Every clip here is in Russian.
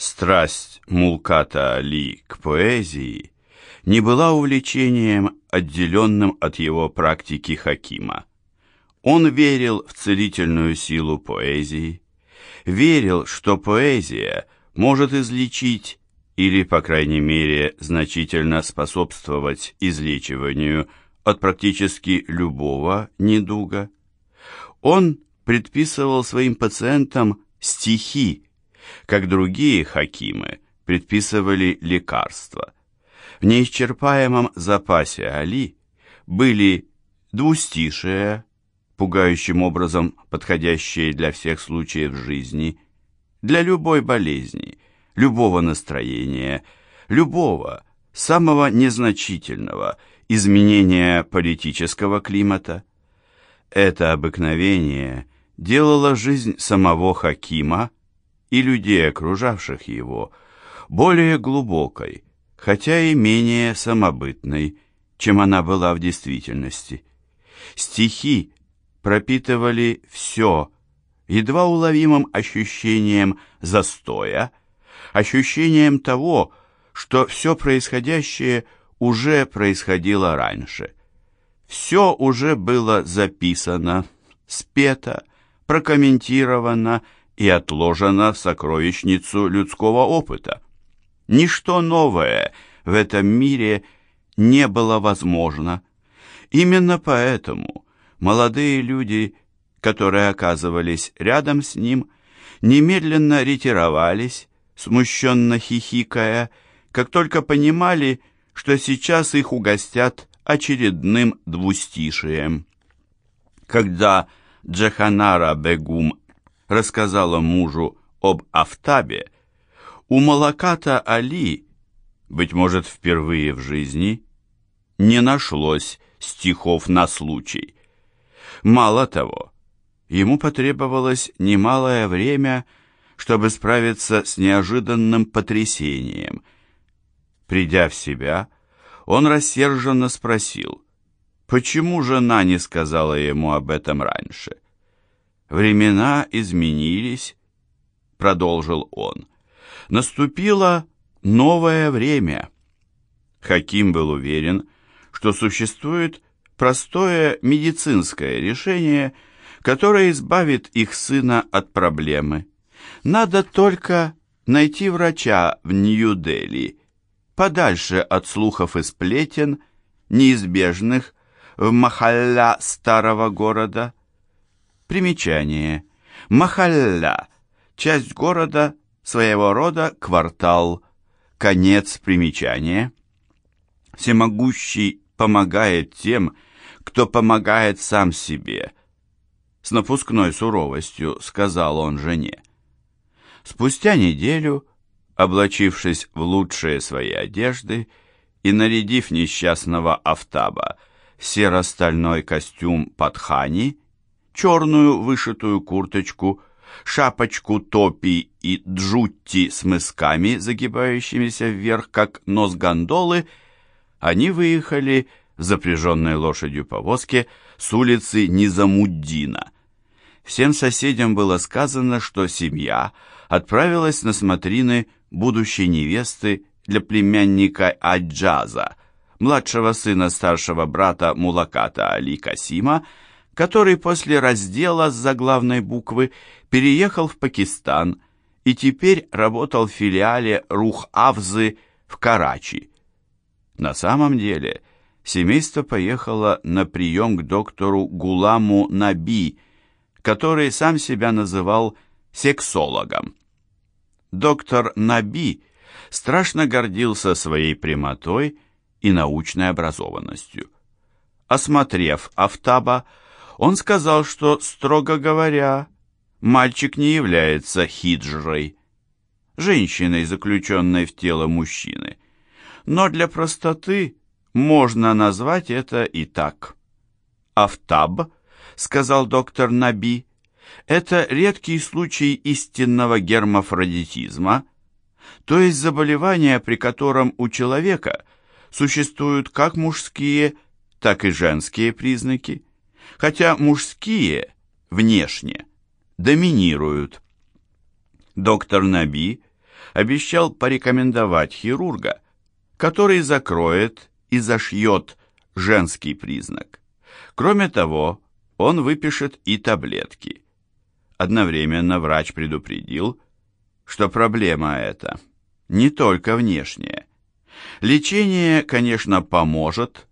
Страсть Мулката Али к поэзии не была увлечением, отделенным от его практики Хакима. Он верил в целительную силу поэзии, верил, что поэзия может излечить или, по крайней мере, значительно способствовать излечиванию от практически любого недуга. Он предписывал своим пациентам стихи, как другие хакимы предписывали лекарства. В неисчерпаемом запасе Али были двустишие, пугающим образом подходящие для всех случаев жизни, для любой болезни, любого настроения, любого, самого незначительного изменения политического климата. Это обыкновение делало жизнь самого Хакима и людей, окружавших его, более глубокой, хотя и менее самобытной, чем она была в действительности. Стихи пропитывали все, едва уловимым ощущением застоя, ощущением того, что все происходящее уже происходило раньше. Все уже было записано, спето, прокомментировано и отложено в сокровищницу людского опыта. Ничто новое в этом мире не было возможно. Именно поэтому молодые люди, которые оказывались рядом с ним, немедленно ретировались, смущенно хихикая, как только понимали, что сейчас их угостят очередным двустишием. Когда Джаханара Бегум рассказала мужу об Афтабе, у Малаката Али, быть может, впервые в жизни, не нашлось стихов на случай. Мало того, ему потребовалось немалое время, чтобы справиться с неожиданным потрясением. Придя в себя, он рассерженно спросил, почему жена не сказала ему об этом раньше. Времена изменились, продолжил он. Наступило новое время. Хаким был уверен, что существует простое медицинское решение, которое избавит их сына от проблемы. Надо только найти врача в Нью-Дели, подальше от слухов и сплетен, неизбежных в махалля старого города – Примечание. Махалля. Часть города, своего рода квартал. Конец примечания. Всемогущий помогает тем, кто помогает сам себе. С напускной суровостью сказал он жене. Спустя неделю, облачившись в лучшие свои одежды и нарядив несчастного Афтаба в серо-стальной костюм Патхани, черную вышитую курточку, шапочку топи и джутти с мысками, загибающимися вверх, как нос гондолы, они выехали в запряженной лошадью повозке с улицы Низамуддина. Всем соседям было сказано, что семья отправилась на смотрины будущей невесты для племянника Аджаза, младшего сына старшего брата Мулаката Али Касима, который после раздела с заглавной буквы переехал в Пакистан и теперь работал в филиале Рух-Авзы в Карачи. На самом деле семейство поехало на прием к доктору Гуламу Наби, который сам себя называл сексологом. Доктор Наби страшно гордился своей прямотой и научной образованностью. Осмотрев Афтаба, он сказал, что, строго говоря, мальчик не является хиджрой, женщиной, заключенной в тело мужчины. Но для простоты можно назвать это и так. «Афтаб», — сказал доктор Наби, — «это редкий случай истинного гермафродитизма, то есть заболевание, при котором у человека существуют как мужские, так и женские признаки хотя мужские, внешне, доминируют. Доктор Наби обещал порекомендовать хирурга, который закроет и зашьет женский признак. Кроме того, он выпишет и таблетки. Одновременно врач предупредил, что проблема эта не только внешняя. Лечение, конечно, поможет,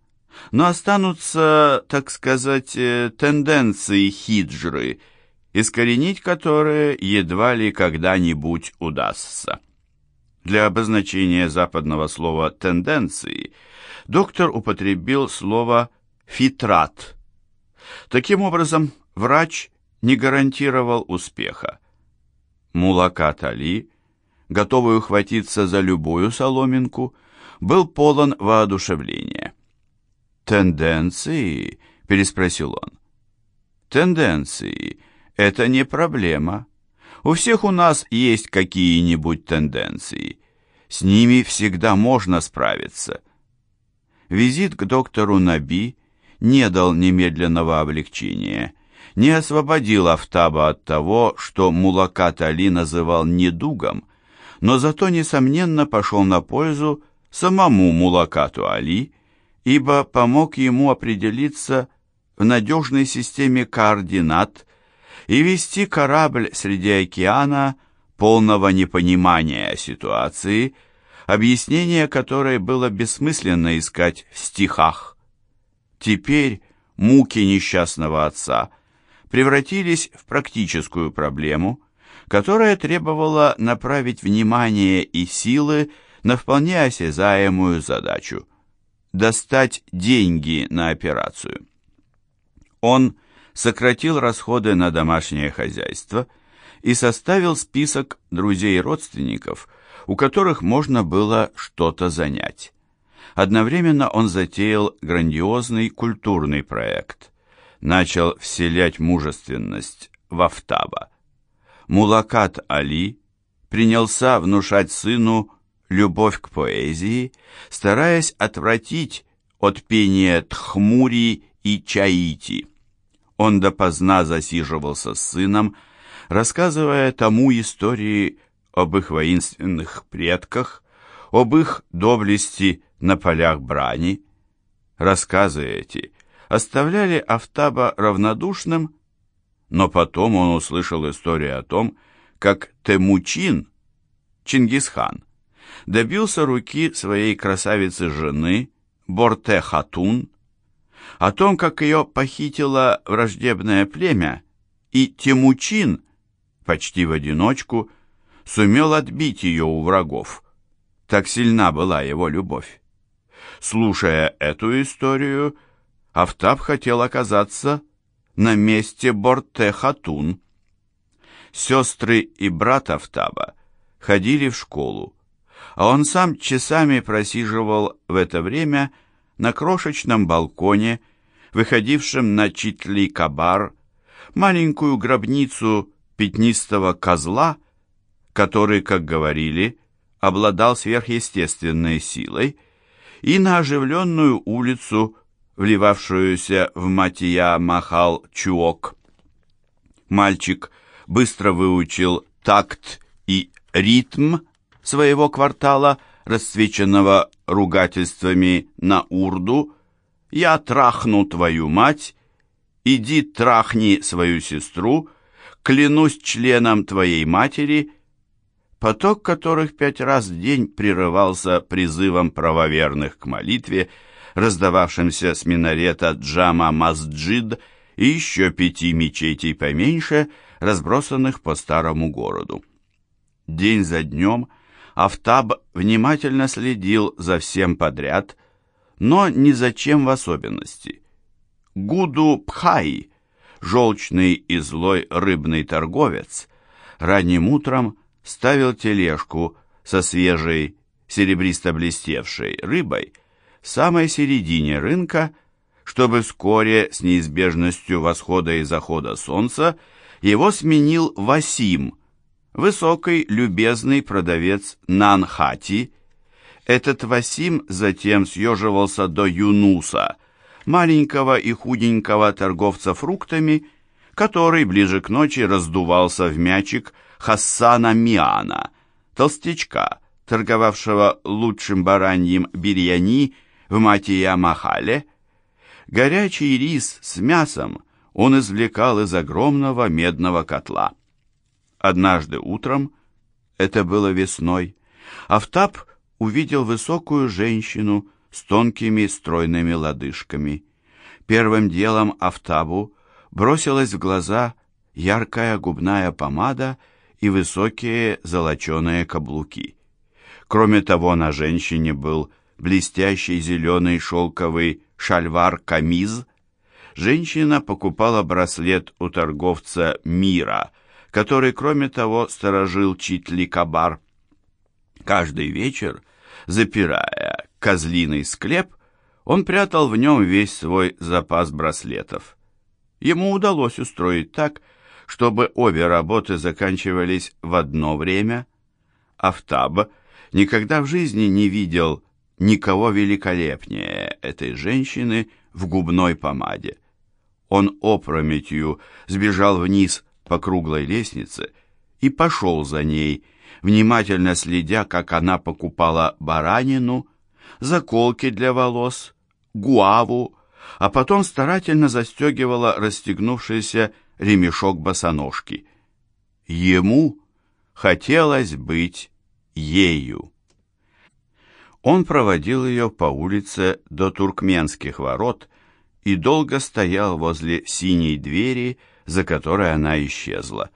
но останутся, так сказать, э, тенденции хиджры, искоренить которые едва ли когда-нибудь удастся. Для обозначения западного слова «тенденции» доктор употребил слово «фитрат». Таким образом, врач не гарантировал успеха. Мулакат Али, готовый ухватиться за любую соломинку, был полон воодушевления. «Тенденции?» – переспросил он. «Тенденции – это не проблема. У всех у нас есть какие-нибудь тенденции. С ними всегда можно справиться». Визит к доктору Наби не дал немедленного облегчения, не освободил Афтаба от того, что Мулакат Али называл недугом, но зато, несомненно, пошел на пользу самому Мулакату Али, ибо помог ему определиться в надежной системе координат и вести корабль среди океана полного непонимания ситуации, объяснение которой было бессмысленно искать в стихах. Теперь муки несчастного отца превратились в практическую проблему, которая требовала направить внимание и силы на вполне осязаемую задачу – достать деньги на операцию. Он сократил расходы на домашнее хозяйство и составил список друзей и родственников, у которых можно было что-то занять. Одновременно он затеял грандиозный культурный проект. Начал вселять мужественность в Афтаба. Мулакат Али принялся внушать сыну любовь к поэзии, стараясь отвратить от пения Тхмури и Чаити. Он допоздна засиживался с сыном, рассказывая тому истории об их воинственных предках, об их доблести на полях брани. Рассказы эти оставляли Афтаба равнодушным, но потом он услышал историю о том, как Темучин, Чингисхан, добился руки своей красавицы-жены Борте-Хатун, о том, как ее похитило враждебное племя, и Темучин, почти в одиночку, сумел отбить ее у врагов. Так сильна была его любовь. Слушая эту историю, Афтаб хотел оказаться на месте Борте-Хатун. Сестры и брат Афтаба ходили в школу, а он сам часами просиживал в это время на крошечном балконе, выходившем на Читли-Кабар, маленькую гробницу пятнистого козла, который, как говорили, обладал сверхъестественной силой, и на оживленную улицу, вливавшуюся в Матия-Махал-Чуок. Мальчик быстро выучил такт и ритм своего квартала, расцвеченного ругательствами на урду, «Я трахну твою мать», «Иди трахни свою сестру», «Клянусь членом твоей матери», поток которых пять раз в день прерывался призывом правоверных к молитве, раздававшимся с минарета Джама Масджид и еще пяти мечетей поменьше, разбросанных по старому городу. День за днем Афтаб внимательно следил за всем подряд, но ни за чем в особенности. Гуду Пхай, желчный и злой рыбный торговец, ранним утром ставил тележку со свежей серебристо-блестевшей рыбой в самой середине рынка, чтобы вскоре с неизбежностью восхода и захода солнца его сменил Васим, высокий, любезный продавец Нанхати. Этот Васим затем съеживался до Юнуса, маленького и худенького торговца фруктами, который ближе к ночи раздувался в мячик Хассана Миана, толстячка, торговавшего лучшим бараньим бирьяни в Матия-Махале. Горячий рис с мясом он извлекал из огромного медного котла. Однажды утром, это было весной, Афтаб увидел высокую женщину с тонкими стройными лодыжками. Первым делом Афтабу бросилась в глаза яркая губная помада и высокие золоченые каблуки. Кроме того, на женщине был блестящий зеленый шелковый шальвар-камиз. Женщина покупала браслет у торговца Мира, который, кроме того, сторожил Читли-Кабар. Каждый вечер, запирая козлиный склеп, он прятал в нем весь свой запас браслетов. Ему удалось устроить так, чтобы обе работы заканчивались в одно время. Афтаб никогда в жизни не видел никого великолепнее этой женщины в губной помаде. Он опрометью сбежал вниз по круглой лестнице и пошел за ней, внимательно следя, как она покупала баранину, заколки для волос, гуаву, а потом старательно застегивала расстегнувшийся ремешок босоножки. Ему хотелось быть ею. Он проводил ее по улице до туркменских ворот и долго стоял возле синей двери, за которой она исчезла.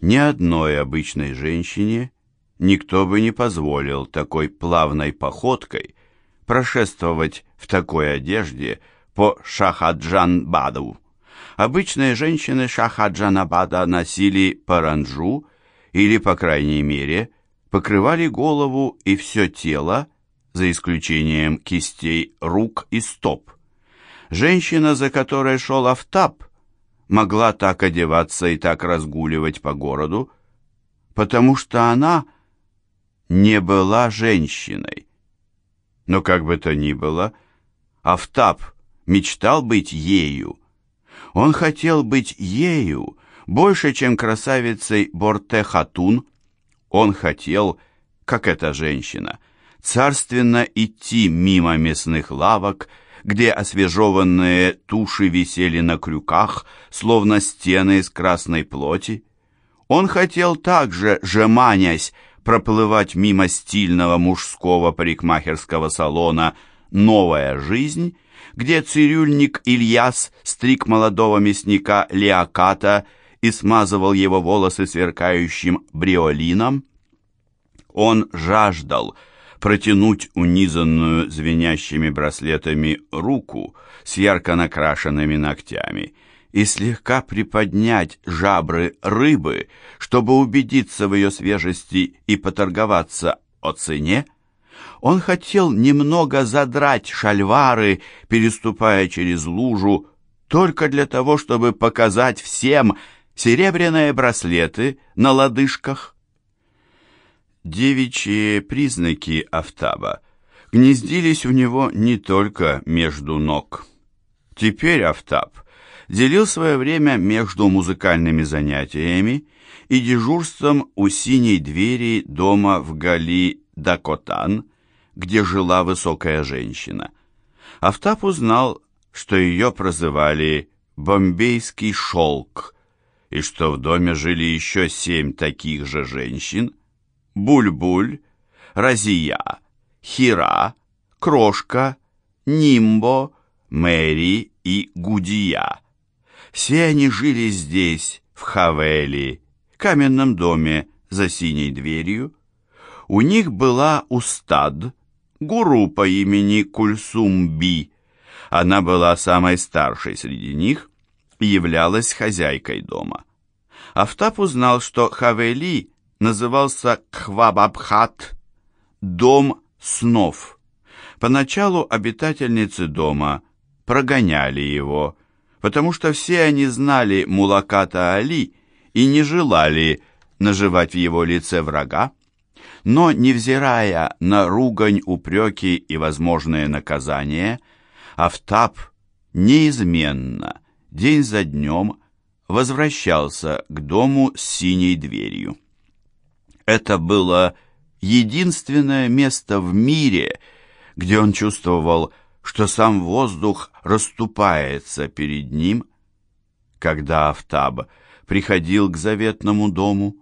Ни одной обычной женщине никто бы не позволил такой плавной походкой прошествовать в такой одежде по Шахаджан-Баду. Обычные женщины Шахаджанабада носили паранджу или, по крайней мере, покрывали голову и все тело, за исключением кистей рук и стоп. Женщина, за которой шел Афтаб, могла так одеваться и так разгуливать по городу, потому что она не была женщиной. Но как бы то ни было, Афтаб мечтал быть ею. Он хотел быть ею больше, чем красавицей Борте-Хатун. Он хотел, как эта женщина, царственно идти мимо мясных лавок, где освежеванные туши висели на крюках, словно стены из красной плоти. Он хотел также, жеманясь, проплывать мимо стильного мужского парикмахерского салона «Новая жизнь», где цирюльник Ильяс стриг молодого мясника Леоката и смазывал его волосы сверкающим бриолином. Он жаждал протянуть унизанную звенящими браслетами руку с ярко накрашенными ногтями и слегка приподнять жабры рыбы, чтобы убедиться в ее свежести и поторговаться о цене, он хотел немного задрать шальвары, переступая через лужу, только для того, чтобы показать всем серебряные браслеты на лодыжках. Девичьи признаки Афтаба гнездились у него не только между ног. Теперь Афтаб делил свое время между музыкальными занятиями и дежурством у синей двери дома в Гали-Дакотан, где жила высокая женщина. Афтап узнал, что ее прозывали «бомбейский шелк», и что в доме жили еще семь таких же женщин – Буль-Буль, Разия, Хира, Крошка, Нимбо, Мэри и Гудия. Все они жили здесь, в Хавели, каменном доме за синей дверью. У них была устад – гуру по имени Кульсумби. Она была самой старшей среди них и являлась хозяйкой дома. Афтап узнал, что Хавели назывался Кхвабабхат, дом снов. Поначалу обитательницы дома прогоняли его, потому что все они знали Мулаката Али и не желали наживать в его лице врага. Но, невзирая на ругань, упреки и возможные наказания, Афтаб неизменно, день за днем, возвращался к дому с синей дверью. Это было единственное место в мире, где он чувствовал, что сам воздух расступается перед ним. Когда Афтаб приходил к заветному дому,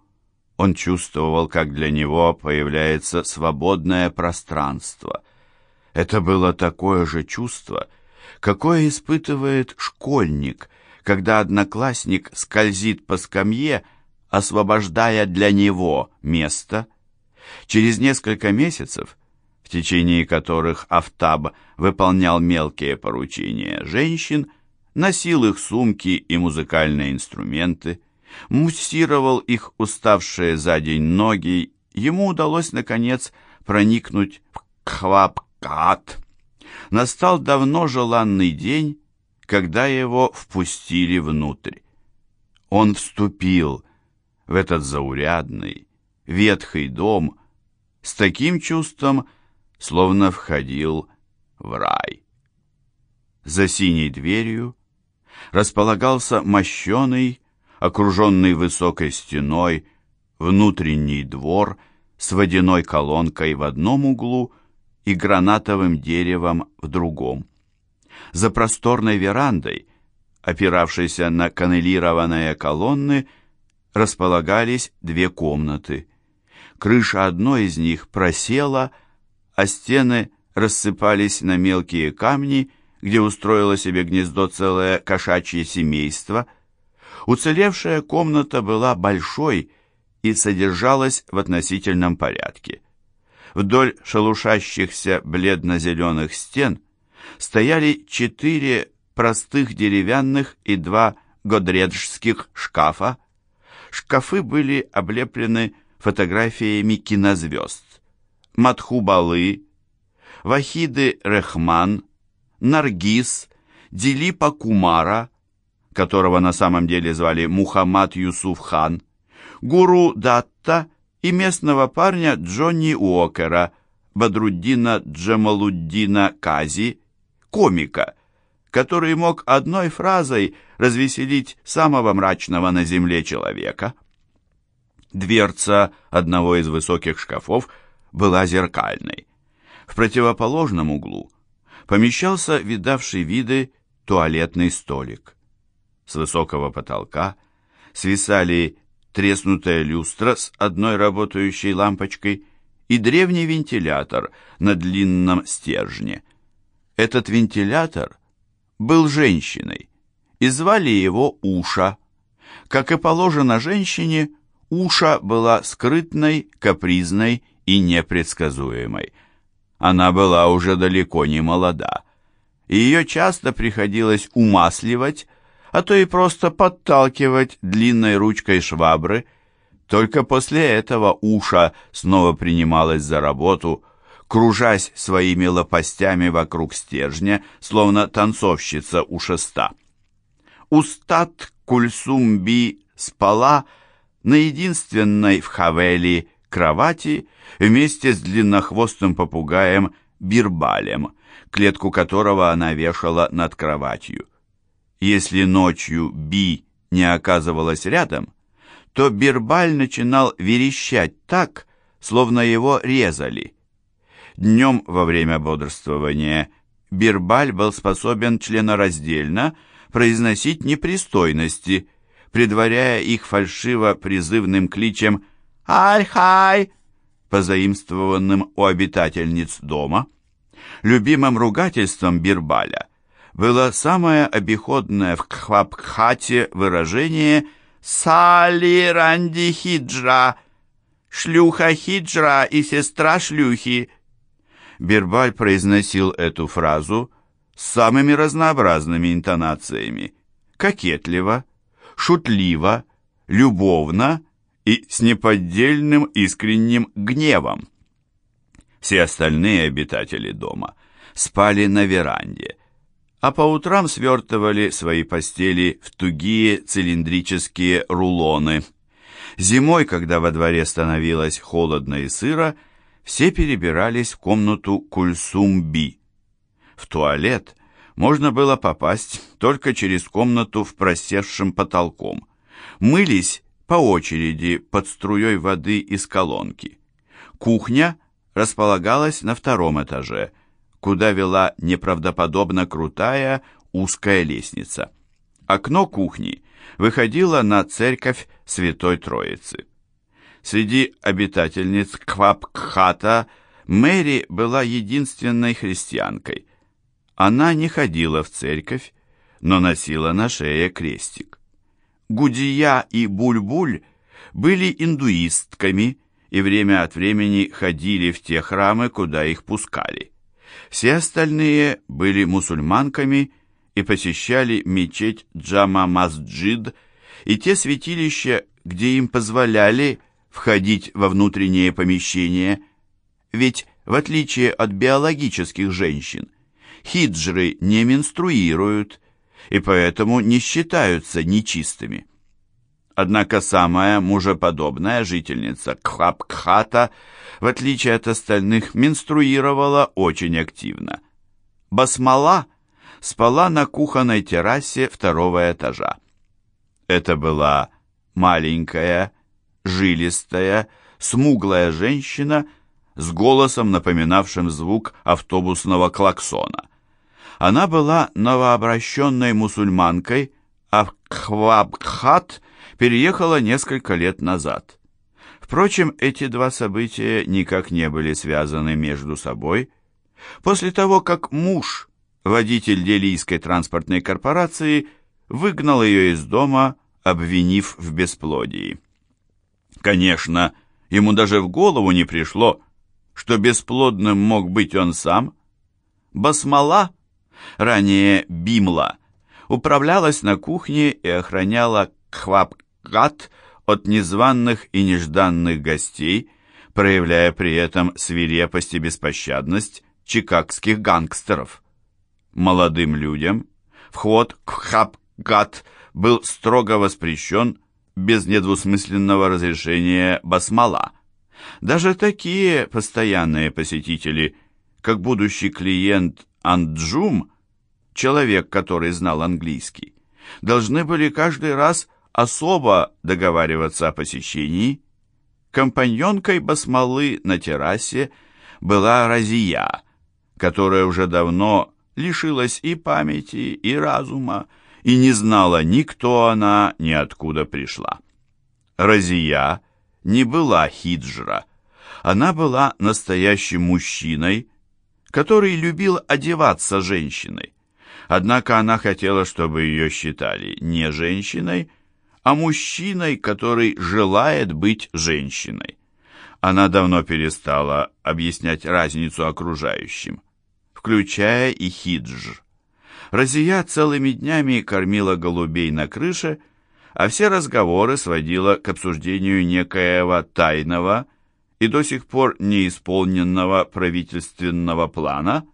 он чувствовал, как для него появляется свободное пространство. Это было такое же чувство, какое испытывает школьник, когда одноклассник скользит по скамье, освобождая для него место. Через несколько месяцев, в течение которых Афтаб выполнял мелкие поручения женщин, носил их сумки и музыкальные инструменты, муссировал их уставшие за день ноги, ему удалось, наконец, проникнуть в Кхвапкат. Настал давно желанный день, когда его впустили внутрь. Он вступил в этот заурядный, ветхий дом с таким чувством, словно входил в рай. За синей дверью располагался мощеный, окруженный высокой стеной, внутренний двор с водяной колонкой в одном углу и гранатовым деревом в другом. За просторной верандой, опиравшейся на каннелированные колонны, располагались две комнаты. Крыша одной из них просела, а стены рассыпались на мелкие камни, где устроило себе гнездо целое кошачье семейство – Уцелевшая комната была большой и содержалась в относительном порядке. Вдоль шелушащихся бледно-зеленых стен стояли четыре простых деревянных и два годреджских шкафа. Шкафы были облеплены фотографиями кинозвезд. Матхубалы, Вахиды Рехман, Наргиз, Дилипа Кумара, которого на самом деле звали Мухаммад Юсуф хан, гуру Датта и местного парня Джонни Уокера, Бадруддина Джамалуддина Кази, комика, который мог одной фразой развеселить самого мрачного на земле человека. Дверца одного из высоких шкафов была зеркальной. В противоположном углу помещался видавший виды туалетный столик. С высокого потолка свисали треснутая люстра с одной работающей лампочкой и древний вентилятор на длинном стержне. Этот вентилятор был женщиной, и звали его Уша. Как и положено женщине, Уша была скрытной, капризной и непредсказуемой. Она была уже далеко не молода, и ее часто приходилось умасливать, а то и просто подталкивать длинной ручкой швабры. Только после этого Уша снова принималась за работу, кружась своими лопастями вокруг стержня, словно танцовщица у шеста. Устат Кульсумби спала на единственной в Хавели кровати вместе с длиннохвостым попугаем Бирбалем, клетку которого она вешала над кроватью. Если ночью Би не оказывалась рядом, то Бирбаль начинал верещать так, словно его резали. Днем во время бодрствования Бирбаль был способен членораздельно произносить непристойности, предваряя их фальшиво призывным кличем «Аль-хай!», позаимствованным у обитательниц дома. Любимым ругательством Бирбаля было самое обиходное в Кхвабхате выражение «Сали ранди хиджра», «Шлюха хиджра» и «Сестра шлюхи». Бирбаль произносил эту фразу с самыми разнообразными интонациями, кокетливо, шутливо, любовно и с неподдельным искренним гневом. Все остальные обитатели дома спали на веранде, а по утрам свертывали свои постели в тугие цилиндрические рулоны. Зимой, когда во дворе становилось холодно и сыро, все перебирались в комнату Кульсумби. В туалет можно было попасть только через комнату в просевшем потолком. Мылись по очереди под струей воды из колонки. Кухня располагалась на втором этаже, куда вела неправдоподобно крутая узкая лестница. Окно кухни выходило на церковь Святой Троицы. Среди обитательниц Квапкхата Мэри была единственной христианкой. Она не ходила в церковь, но носила на шее крестик. Гудия и Бульбуль были индуистками и время от времени ходили в те храмы, куда их пускали. Все остальные были мусульманками и посещали мечеть Джама-Масджид и те святилища, где им позволяли входить во внутренние помещения, ведь, в отличие от биологических женщин, хиджры не менструируют и поэтому не считаются нечистыми. Однако самая мужеподобная жительница Кхапкхата, в отличие от остальных, менструировала очень активно. Басмала спала на кухонной террасе второго этажа. Это была маленькая, жилистая, смуглая женщина с голосом, напоминавшим звук автобусного клаксона. Она была новообращенной мусульманкой, а в Кхвабхат переехала несколько лет назад. Впрочем, эти два события никак не были связаны между собой. После того, как муж, водитель Делийской транспортной корпорации, выгнал ее из дома, обвинив в бесплодии. Конечно, ему даже в голову не пришло, что бесплодным мог быть он сам. Басмала, ранее Бимла, управлялась на кухне и охраняла Кхвапкат от незваных и нежданных гостей, проявляя при этом свирепость и беспощадность чикагских гангстеров. Молодым людям вход в Хапкат был строго воспрещен без недвусмысленного разрешения басмала. Даже такие постоянные посетители, как будущий клиент Анджум, человек, который знал английский, должны были каждый раз особо договариваться о посещении. Компаньонкой басмалы на террасе была Разия, которая уже давно лишилась и памяти, и разума, и не знала ни кто она, ни откуда пришла. Разия не была хиджра. Она была настоящим мужчиной, который любил одеваться женщиной. Однако она хотела, чтобы ее считали не женщиной, а мужчиной, который желает быть женщиной. Она давно перестала объяснять разницу окружающим, включая и хидж. Разия целыми днями кормила голубей на крыше, а все разговоры сводила к обсуждению некоего тайного и до сих пор неисполненного правительственного плана,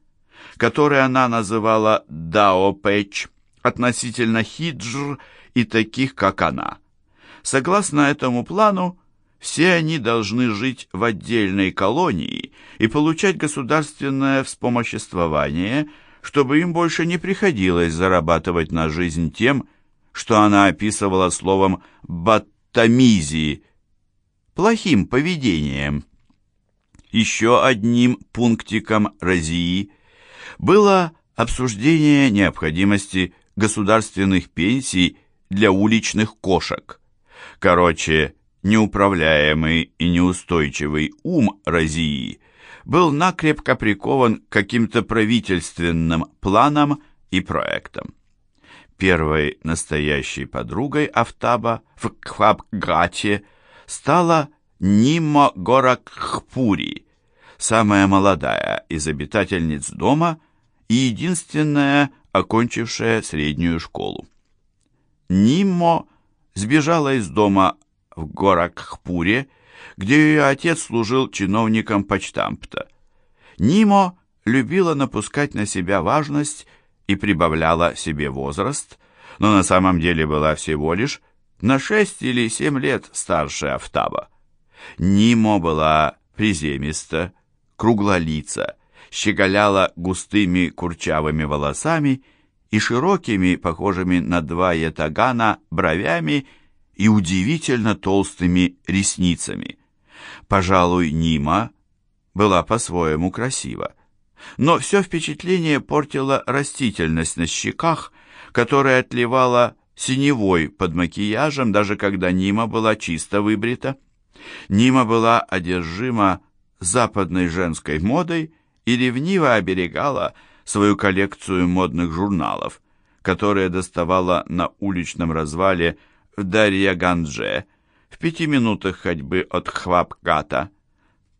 который она называла «даопэч» относительно хиджр и таких, как она. Согласно этому плану, все они должны жить в отдельной колонии и получать государственное вспомоществование – чтобы им больше не приходилось зарабатывать на жизнь тем, что она описывала словом «баттамизи» – плохим поведением. Еще одним пунктиком Розии было обсуждение необходимости государственных пенсий для уличных кошек. Короче, неуправляемый и неустойчивый ум Розии был накрепко прикован к каким-то правительственным планам и проектам. Первой настоящей подругой Афтаба в Кхабгате стала Нима Горакхпури, самая молодая из обитательниц дома и единственная, окончившая среднюю школу. Ниммо сбежала из дома в Горакхпуре где ее отец служил чиновником почтампта. Нимо любила напускать на себя важность и прибавляла себе возраст, но на самом деле была всего лишь на шесть или семь лет старше Афтаба. Нимо была приземиста, круглолица, щеголяла густыми курчавыми волосами и широкими, похожими на два ятагана, бровями и удивительно толстыми ресницами. Пожалуй, Нима была по-своему красива. Но все впечатление портила растительность на щеках, которая отливала синевой под макияжем, даже когда Нима была чисто выбрита. Нима была одержима западной женской модой и ревниво оберегала свою коллекцию модных журналов, которые доставала на уличном развале в Дарья-Гандже, в пяти минутах ходьбы от Хвапката.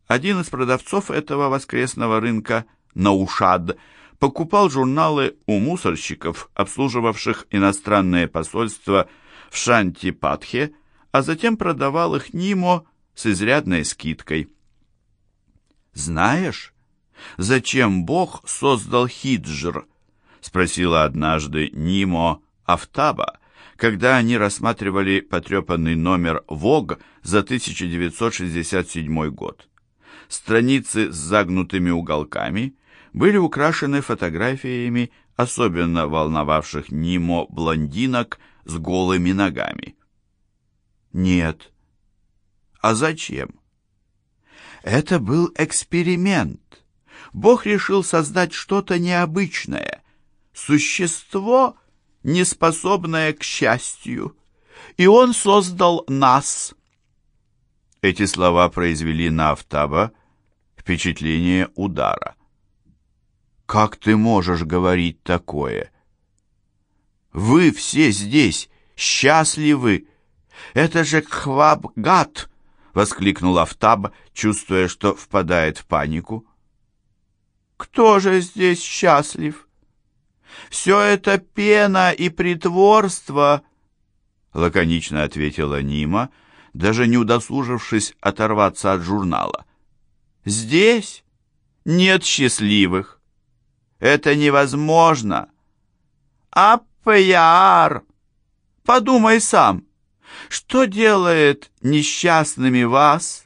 Один из продавцов этого воскресного рынка, Наушад, покупал журналы у мусорщиков, обслуживавших иностранные посольства в Шанти-Патхе, а затем продавал их Нимо с изрядной скидкой. «Знаешь, зачем Бог создал хиджр?» — спросила однажды Нимо Афтаба, когда они рассматривали потрепанный номер «Вог» за 1967 год. Страницы с загнутыми уголками были украшены фотографиями особенно волновавших Нимо блондинок с голыми ногами. Нет. А зачем? Это был эксперимент. Бог решил создать что-то необычное, существо, неспособное к счастью, и он создал нас. Эти слова произвели на Автаба впечатление удара. «Как ты можешь говорить такое? Вы все здесь счастливы! Это же Хвабгат!» — воскликнул Автаб, чувствуя, что впадает в панику. «Кто же здесь счастлив? Все это пена и притворство!» — лаконично ответила Нима, даже не удосужившись оторваться от журнала. «Здесь нет счастливых. Это невозможно. Аппаяр! Подумай сам, что делает несчастными вас,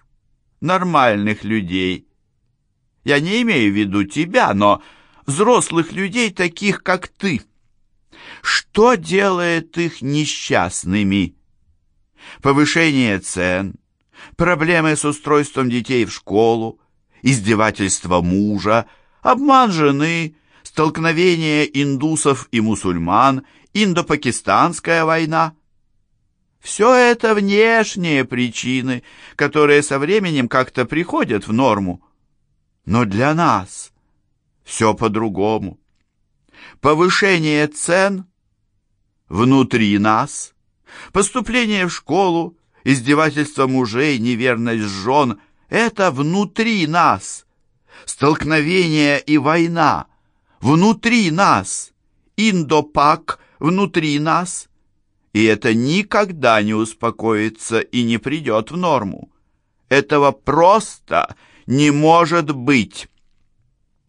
нормальных людей? Я не имею в виду тебя, но взрослых людей, таких как ты. Что делает их несчастными? Повышение цен, проблемы с устройством детей в школу, издевательство мужа, обман жены, столкновение индусов и мусульман, индо-пакистанская война. Все это внешние причины, которые со временем как-то приходят в норму. Но для нас все по-другому. Повышение цен внутри нас, поступление в школу, издевательство мужей, неверность жен — это внутри нас. Столкновение и война — внутри нас, индопак внутри нас, и это никогда не успокоится и не придет в норму. Этого просто не может быть.